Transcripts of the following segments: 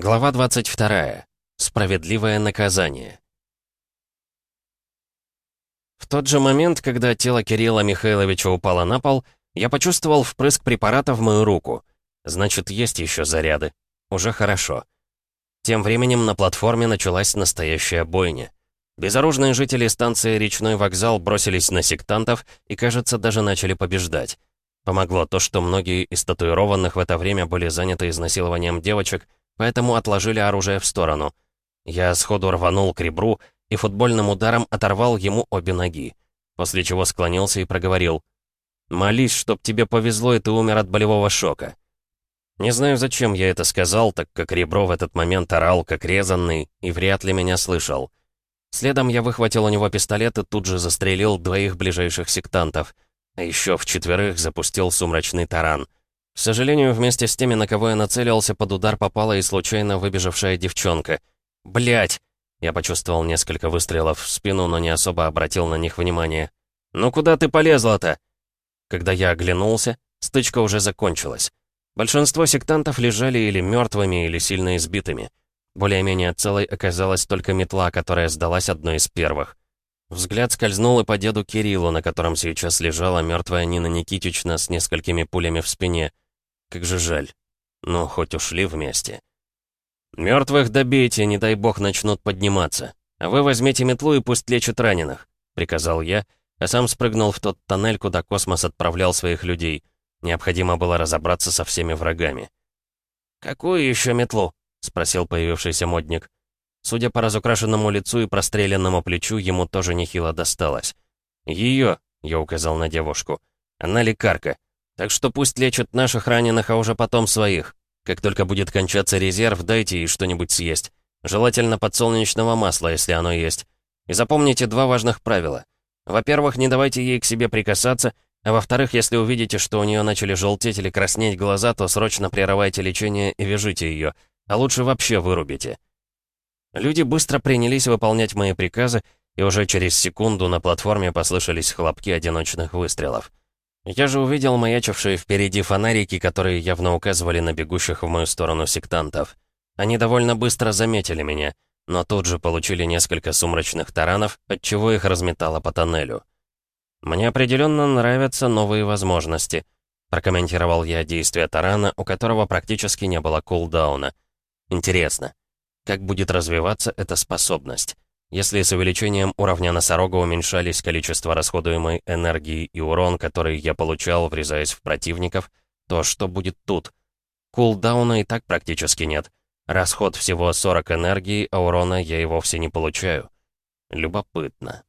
Глава 22. Справедливое наказание. В тот же момент, когда тело Кирилла Михайловича упало на пол, я почувствовал впрыск препарата в мою руку. Значит, есть еще заряды. Уже хорошо. Тем временем на платформе началась настоящая бойня. Безоружные жители станции «Речной вокзал» бросились на сектантов и, кажется, даже начали побеждать. Помогло то, что многие из татуированных в это время были заняты изнасилованием девочек, поэтому отложили оружие в сторону. Я сходу рванул к ребру и футбольным ударом оторвал ему обе ноги, после чего склонился и проговорил. «Молись, чтоб тебе повезло, и ты умер от болевого шока». Не знаю, зачем я это сказал, так как ребро в этот момент орал, как резанный, и вряд ли меня слышал. Следом я выхватил у него пистолет и тут же застрелил двоих ближайших сектантов — а еще в четверых запустил сумрачный таран. К сожалению, вместе с теми, на кого я нацелился, под удар попала и случайно выбежавшая девчонка. Блять! Я почувствовал несколько выстрелов в спину, но не особо обратил на них внимание. «Ну куда ты полезла-то?» Когда я оглянулся, стычка уже закончилась. Большинство сектантов лежали или мертвыми, или сильно избитыми. Более-менее целой оказалась только метла, которая сдалась одной из первых. Взгляд скользнул и по деду Кириллу, на котором сейчас лежала мертвая Нина Никитична с несколькими пулями в спине. Как же жаль. Ну, хоть ушли вместе. «Мертвых добейте, не дай бог начнут подниматься. А вы возьмите метлу и пусть лечат раненых», — приказал я, а сам спрыгнул в тот тоннель, куда космос отправлял своих людей. Необходимо было разобраться со всеми врагами. «Какую еще метлу?» — спросил появившийся модник. Судя по разукрашенному лицу и простреленному плечу, ему тоже нехило досталось. «Ее», — я указал на девушку, — «она лекарка. Так что пусть лечат наших раненых, а уже потом своих. Как только будет кончаться резерв, дайте ей что-нибудь съесть. Желательно подсолнечного масла, если оно есть. И запомните два важных правила. Во-первых, не давайте ей к себе прикасаться, а во-вторых, если увидите, что у нее начали желтеть или краснеть глаза, то срочно прерывайте лечение и вяжите ее, а лучше вообще вырубите. Люди быстро принялись выполнять мои приказы, и уже через секунду на платформе послышались хлопки одиночных выстрелов. Я же увидел маячившие впереди фонарики, которые явно указывали на бегущих в мою сторону сектантов. Они довольно быстро заметили меня, но тут же получили несколько сумрачных таранов, отчего их разметало по тоннелю. «Мне определенно нравятся новые возможности», прокомментировал я действия тарана, у которого практически не было кулдауна. «Интересно, как будет развиваться эта способность. Если с увеличением уровня носорога уменьшались количество расходуемой энергии и урон, который я получал, врезаясь в противников, то что будет тут? Кулдауна и так практически нет. Расход всего 40 энергии, а урона я и вовсе не получаю. Любопытно.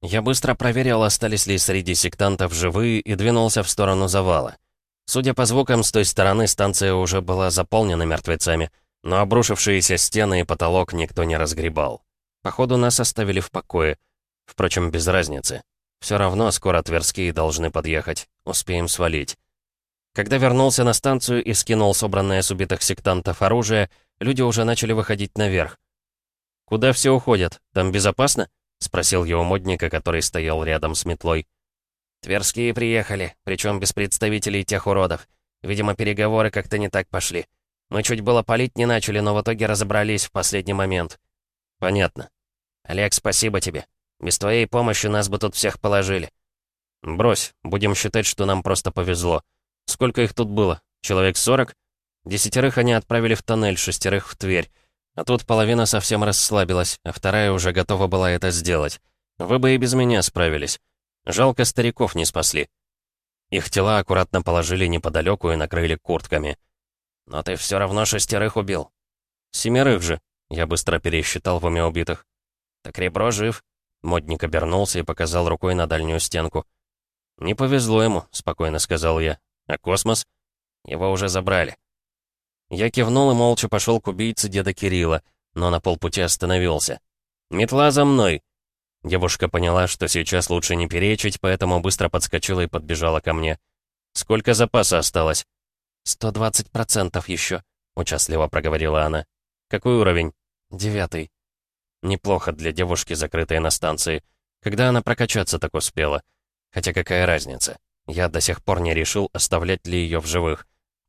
Я быстро проверил, остались ли среди сектантов живые, и двинулся в сторону завала. Судя по звукам, с той стороны станция уже была заполнена мертвецами — но обрушившиеся стены и потолок никто не разгребал. Походу, нас оставили в покое. Впрочем, без разницы. Все равно скоро Тверские должны подъехать. Успеем свалить. Когда вернулся на станцию и скинул собранное с убитых сектантов оружие, люди уже начали выходить наверх. «Куда все уходят? Там безопасно?» — спросил его модника, который стоял рядом с метлой. «Тверские приехали, причем без представителей тех уродов. Видимо, переговоры как-то не так пошли. Мы чуть было палить не начали, но в итоге разобрались в последний момент. Понятно. Олег, спасибо тебе. Без твоей помощи нас бы тут всех положили. Брось, будем считать, что нам просто повезло. Сколько их тут было? Человек сорок? Десятерых они отправили в тоннель, шестерых в Тверь. А тут половина совсем расслабилась, а вторая уже готова была это сделать. Вы бы и без меня справились. Жалко, стариков не спасли. Их тела аккуратно положили неподалеку и накрыли куртками. «Но ты все равно шестерых убил». «Семерых же», — я быстро пересчитал в уме убитых. «Так ребро жив». Модник обернулся и показал рукой на дальнюю стенку. «Не повезло ему», — спокойно сказал я. «А космос?» «Его уже забрали». Я кивнул и молча пошел к убийце деда Кирилла, но на полпути остановился. «Метла за мной!» Девушка поняла, что сейчас лучше не перечить, поэтому быстро подскочила и подбежала ко мне. «Сколько запаса осталось?» «Сто двадцать процентов еще», — участливо проговорила она. «Какой уровень?» «Девятый». Неплохо для девушки, закрытой на станции. Когда она прокачаться так успела? Хотя какая разница? Я до сих пор не решил, оставлять ли ее в живых.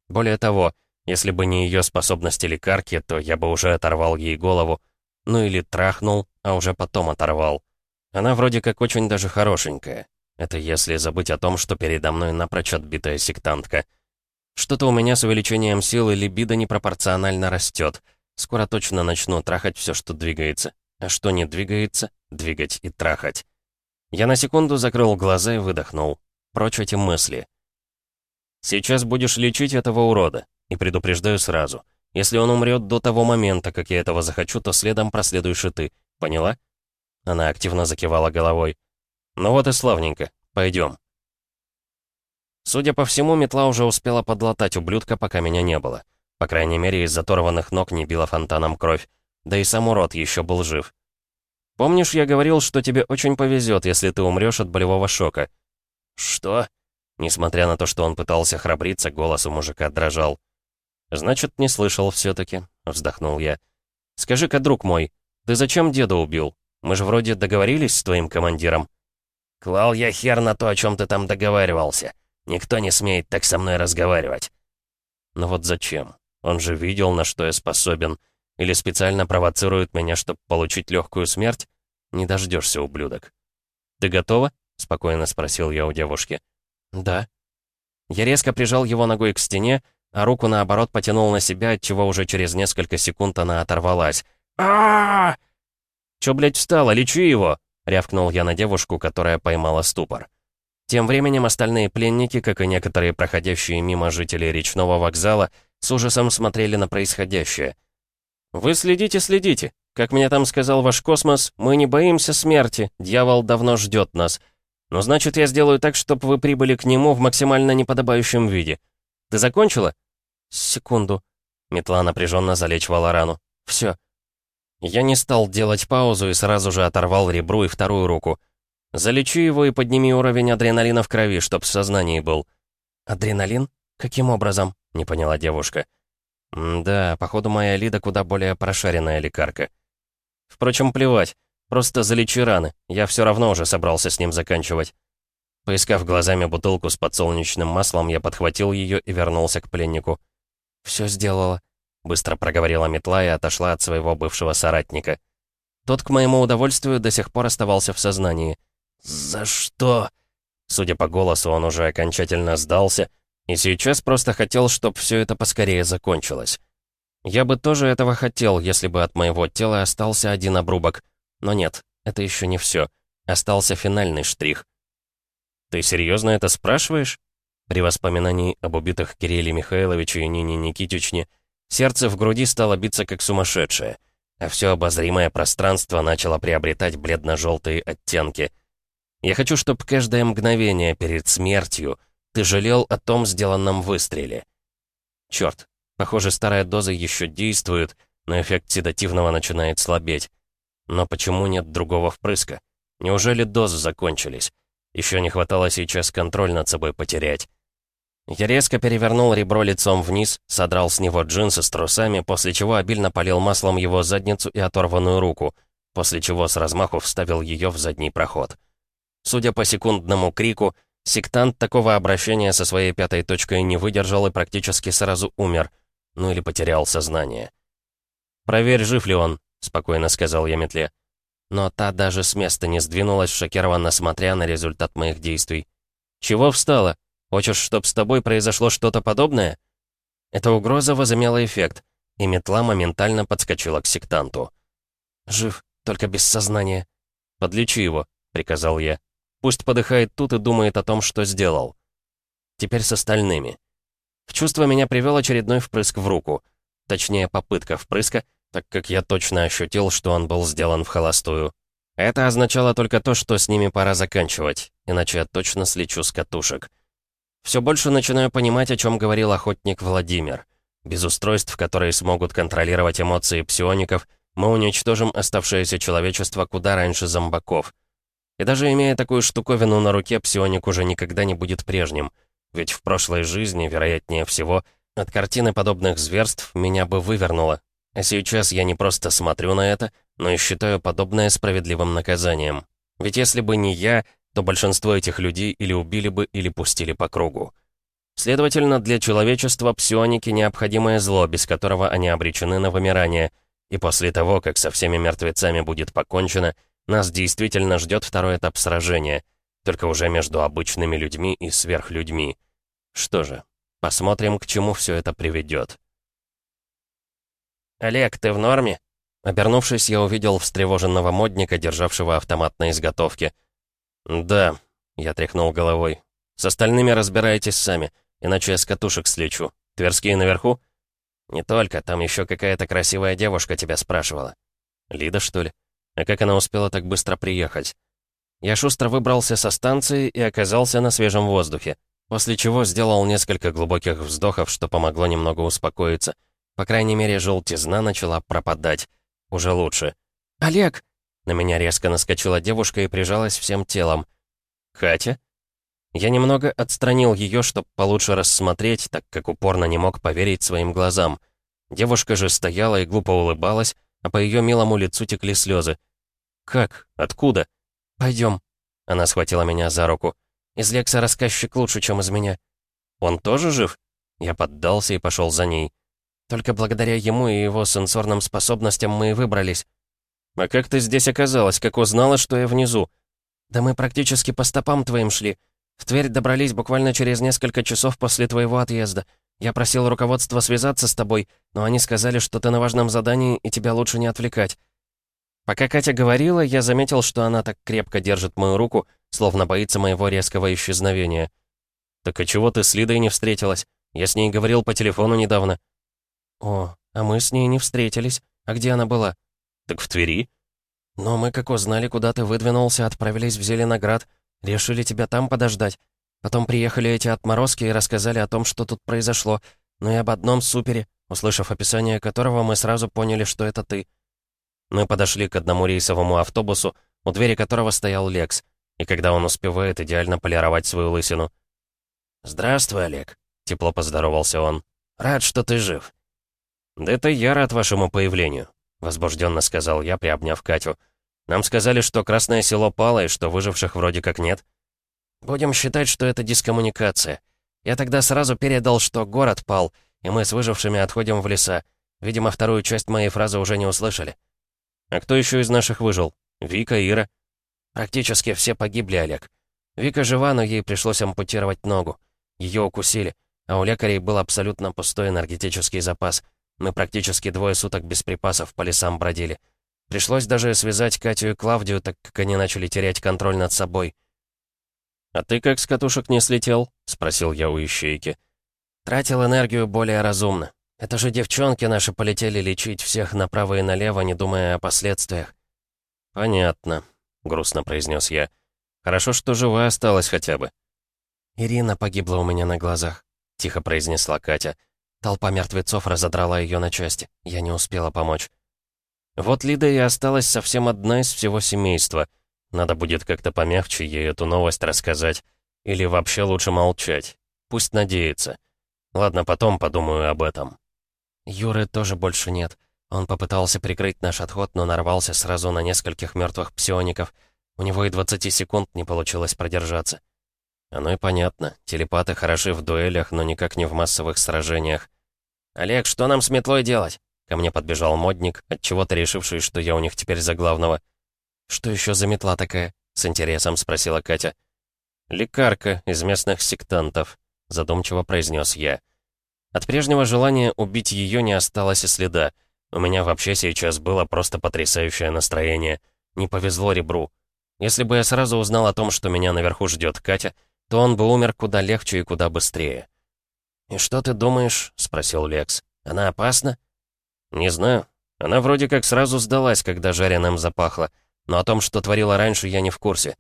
Более того, Если бы не ее способности лекарки, то я бы уже оторвал ей голову. Ну или трахнул, а уже потом оторвал. Она вроде как очень даже хорошенькая. Это если забыть о том, что передо мной напрочь отбитая сектантка. Что-то у меня с увеличением силы либидо непропорционально растет. Скоро точно начну трахать все, что двигается. А что не двигается, двигать и трахать. Я на секунду закрыл глаза и выдохнул. Прочь эти мысли. Сейчас будешь лечить этого урода. И предупреждаю сразу. Если он умрет до того момента, как я этого захочу, то следом проследуешь и ты. Поняла? Она активно закивала головой. Ну вот и славненько. Пойдем. Судя по всему, метла уже успела подлатать ублюдка, пока меня не было. По крайней мере, из заторванных ног не била фонтаном кровь. Да и сам урод еще был жив. Помнишь, я говорил, что тебе очень повезет, если ты умрешь от болевого шока? Что? Несмотря на то, что он пытался храбриться, голос у мужика дрожал. «Значит, не слышал все-таки», — вздохнул я. «Скажи-ка, друг мой, ты зачем деда убил? Мы же вроде договорились с твоим командиром». «Клал я хер на то, о чем ты там договаривался. Никто не смеет так со мной разговаривать». «Но вот зачем? Он же видел, на что я способен. Или специально провоцирует меня, чтобы получить легкую смерть? Не дождешься, ублюдок». «Ты готова?» — спокойно спросил я у девушки. «Да». Я резко прижал его ногой к стене, а руку, наоборот, потянул на себя, отчего уже через несколько секунд она оторвалась. а «Чё, блядь, встала? Лечи его!» — рявкнул я на девушку, которая поймала ступор. Тем временем остальные пленники, как и некоторые проходящие мимо жители речного вокзала, с ужасом смотрели на происходящее. «Вы следите, следите. Как мне там сказал ваш космос, мы не боимся смерти, дьявол давно ждет нас. Но значит, я сделаю так, чтобы вы прибыли к нему в максимально неподобающем виде. Ты закончила?» «Секунду». Метла напряженно залечивала рану. «Все». Я не стал делать паузу и сразу же оторвал ребру и вторую руку. «Залечи его и подними уровень адреналина в крови, чтоб в сознании был». «Адреналин? Каким образом?» — не поняла девушка. «Да, походу моя Лида куда более прошаренная лекарка. Впрочем, плевать. Просто залечи раны. Я все равно уже собрался с ним заканчивать». Поискав глазами бутылку с подсолнечным маслом, я подхватил ее и вернулся к пленнику. «Все сделала», — быстро проговорила метла и отошла от своего бывшего соратника. Тот, к моему удовольствию, до сих пор оставался в сознании. «За что?» Судя по голосу, он уже окончательно сдался, и сейчас просто хотел, чтобы все это поскорее закончилось. Я бы тоже этого хотел, если бы от моего тела остался один обрубок. Но нет, это еще не все. Остался финальный штрих. «Ты серьезно это спрашиваешь?» При воспоминании об убитых Кирилле Михайловиче и Нине Никитичне сердце в груди стало биться как сумасшедшее, а все обозримое пространство начало приобретать бледно-желтые оттенки. Я хочу, чтобы каждое мгновение перед смертью ты жалел о том сделанном выстреле. Черт, похоже, старая доза еще действует, но эффект седативного начинает слабеть. Но почему нет другого впрыска? Неужели дозы закончились? Еще не хватало сейчас контроль над собой потерять. Я резко перевернул ребро лицом вниз, содрал с него джинсы с трусами, после чего обильно полил маслом его задницу и оторванную руку, после чего с размаху вставил ее в задний проход. Судя по секундному крику, сектант такого обращения со своей пятой точкой не выдержал и практически сразу умер, ну или потерял сознание. «Проверь, жив ли он», — спокойно сказал я метле но та даже с места не сдвинулась, шокированно смотря на результат моих действий. «Чего встала? Хочешь, чтобы с тобой произошло что-то подобное?» Эта угроза возымела эффект, и метла моментально подскочила к сектанту. «Жив, только без сознания». «Подлечи его», — приказал я. «Пусть подыхает тут и думает о том, что сделал». Теперь с остальными. В чувство меня привел очередной впрыск в руку. Точнее, попытка впрыска — так как я точно ощутил, что он был сделан в холостую. Это означало только то, что с ними пора заканчивать, иначе я точно слечу с катушек. Все больше начинаю понимать, о чем говорил охотник Владимир. Без устройств, которые смогут контролировать эмоции псиоников, мы уничтожим оставшееся человечество куда раньше зомбаков. И даже имея такую штуковину на руке, псионик уже никогда не будет прежним. Ведь в прошлой жизни, вероятнее всего, от картины подобных зверств меня бы вывернуло, а сейчас я не просто смотрю на это, но и считаю подобное справедливым наказанием. Ведь если бы не я, то большинство этих людей или убили бы, или пустили по кругу. Следовательно, для человечества псионики — необходимое зло, без которого они обречены на вымирание. И после того, как со всеми мертвецами будет покончено, нас действительно ждет второй этап сражения, только уже между обычными людьми и сверхлюдьми. Что же, посмотрим, к чему все это приведет. «Олег, ты в норме?» Обернувшись, я увидел встревоженного модника, державшего автомат на изготовке. «Да», — я тряхнул головой. «С остальными разбирайтесь сами, иначе я с катушек слечу. Тверские наверху?» «Не только, там еще какая-то красивая девушка тебя спрашивала». «Лида, что ли? А как она успела так быстро приехать?» Я шустро выбрался со станции и оказался на свежем воздухе, после чего сделал несколько глубоких вздохов, что помогло немного успокоиться. По крайней мере, желтизна начала пропадать. Уже лучше. «Олег!» На меня резко наскочила девушка и прижалась всем телом. «Катя?» Я немного отстранил ее, чтобы получше рассмотреть, так как упорно не мог поверить своим глазам. Девушка же стояла и глупо улыбалась, а по ее милому лицу текли слезы. «Как? Откуда?» «Пойдем». Она схватила меня за руку. «Из Лекса рассказчик лучше, чем из меня». «Он тоже жив?» Я поддался и пошел за ней. Только благодаря ему и его сенсорным способностям мы и выбрались. «А как ты здесь оказалась? Как узнала, что я внизу?» «Да мы практически по стопам твоим шли. В Тверь добрались буквально через несколько часов после твоего отъезда. Я просил руководство связаться с тобой, но они сказали, что ты на важном задании и тебя лучше не отвлекать». Пока Катя говорила, я заметил, что она так крепко держит мою руку, словно боится моего резкого исчезновения. «Так а чего ты с Лидой не встретилась? Я с ней говорил по телефону недавно». «О, а мы с ней не встретились. А где она была?» «Так в Твери». «Но мы, как узнали, куда ты выдвинулся, отправились в Зеленоград. Решили тебя там подождать. Потом приехали эти отморозки и рассказали о том, что тут произошло. Но и об одном супере, услышав описание которого, мы сразу поняли, что это ты». Мы подошли к одному рейсовому автобусу, у двери которого стоял Лекс, и когда он успевает идеально полировать свою лысину. «Здравствуй, Олег», — тепло поздоровался он. «Рад, что ты жив». «Да это я рад вашему появлению», — возбужденно сказал я, приобняв Катю. «Нам сказали, что Красное Село пало и что выживших вроде как нет». «Будем считать, что это дискоммуникация. Я тогда сразу передал, что город пал, и мы с выжившими отходим в леса. Видимо, вторую часть моей фразы уже не услышали». «А кто еще из наших выжил? Вика, Ира?» «Практически все погибли, Олег. Вика жива, но ей пришлось ампутировать ногу. Ее укусили, а у лекарей был абсолютно пустой энергетический запас — мы практически двое суток без припасов по лесам бродили. Пришлось даже связать Катю и Клавдию, так как они начали терять контроль над собой. «А ты как с катушек не слетел?» — спросил я у ищейки. «Тратил энергию более разумно. Это же девчонки наши полетели лечить всех направо и налево, не думая о последствиях». «Понятно», — грустно произнес я. «Хорошо, что жива осталась хотя бы». «Ирина погибла у меня на глазах», — тихо произнесла Катя. Толпа мертвецов разодрала ее на части. Я не успела помочь. Вот Лида и осталась совсем одна из всего семейства. Надо будет как-то помягче ей эту новость рассказать. Или вообще лучше молчать. Пусть надеется. Ладно, потом подумаю об этом. Юры тоже больше нет. Он попытался прикрыть наш отход, но нарвался сразу на нескольких мертвых псиоников. У него и 20 секунд не получилось продержаться. Оно и понятно. Телепаты хороши в дуэлях, но никак не в массовых сражениях. «Олег, что нам с метлой делать?» Ко мне подбежал модник, отчего-то решивший, что я у них теперь за главного. «Что еще за метла такая?» — с интересом спросила Катя. «Лекарка из местных сектантов», — задумчиво произнес я. От прежнего желания убить ее не осталось и следа. У меня вообще сейчас было просто потрясающее настроение. Не повезло ребру. Если бы я сразу узнал о том, что меня наверху ждет Катя, то он бы умер куда легче и куда быстрее. «И что ты думаешь?» — спросил Лекс. «Она опасна?» «Не знаю. Она вроде как сразу сдалась, когда жареным запахло. Но о том, что творила раньше, я не в курсе.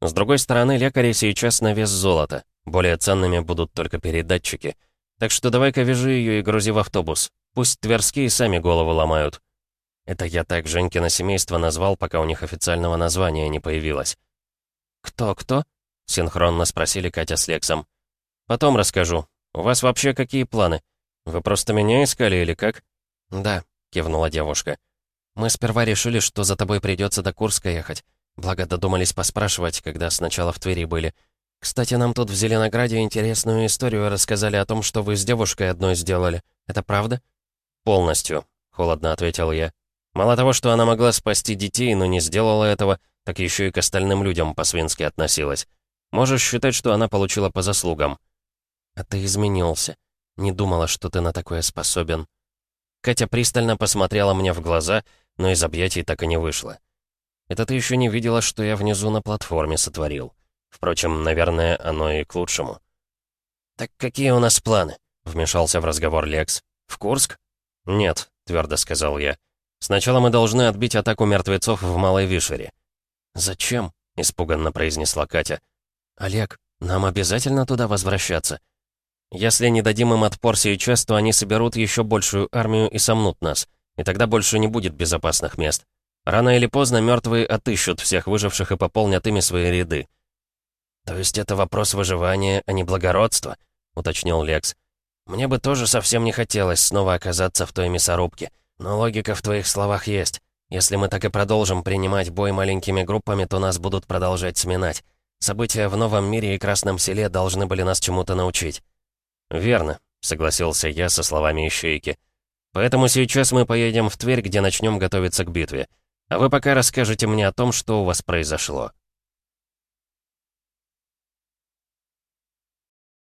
С другой стороны, лекари сейчас на вес золота. Более ценными будут только передатчики. Так что давай-ка вяжи ее и грузи в автобус. Пусть тверские сами голову ломают». Это я так Женькино семейство назвал, пока у них официального названия не появилось. «Кто-кто?» — синхронно спросили Катя с Лексом. «Потом расскажу. «У вас вообще какие планы? Вы просто меня искали или как?» «Да», — кивнула девушка. «Мы сперва решили, что за тобой придется до Курска ехать. Благо додумались поспрашивать, когда сначала в Твери были. Кстати, нам тут в Зеленограде интересную историю рассказали о том, что вы с девушкой одной сделали. Это правда?» «Полностью», — холодно ответил я. «Мало того, что она могла спасти детей, но не сделала этого, так еще и к остальным людям по-свински относилась. Можешь считать, что она получила по заслугам». «А ты изменился. Не думала, что ты на такое способен». Катя пристально посмотрела мне в глаза, но из объятий так и не вышла. «Это ты еще не видела, что я внизу на платформе сотворил. Впрочем, наверное, оно и к лучшему». «Так какие у нас планы?» — вмешался в разговор Лекс. «В Курск?» «Нет», — твердо сказал я. «Сначала мы должны отбить атаку мертвецов в Малой Вишере». «Зачем?» — испуганно произнесла Катя. «Олег, нам обязательно туда возвращаться?» «Если не дадим им отпор сейчас, то они соберут еще большую армию и сомнут нас, и тогда больше не будет безопасных мест. Рано или поздно мертвые отыщут всех выживших и пополнят ими свои ряды». «То есть это вопрос выживания, а не благородства?» — уточнил Лекс. «Мне бы тоже совсем не хотелось снова оказаться в той мясорубке, но логика в твоих словах есть. Если мы так и продолжим принимать бой маленькими группами, то нас будут продолжать сминать. События в Новом мире и Красном селе должны были нас чему-то научить». «Верно», — согласился я со словами Ищейки. «Поэтому сейчас мы поедем в Тверь, где начнем готовиться к битве. А вы пока расскажете мне о том, что у вас произошло».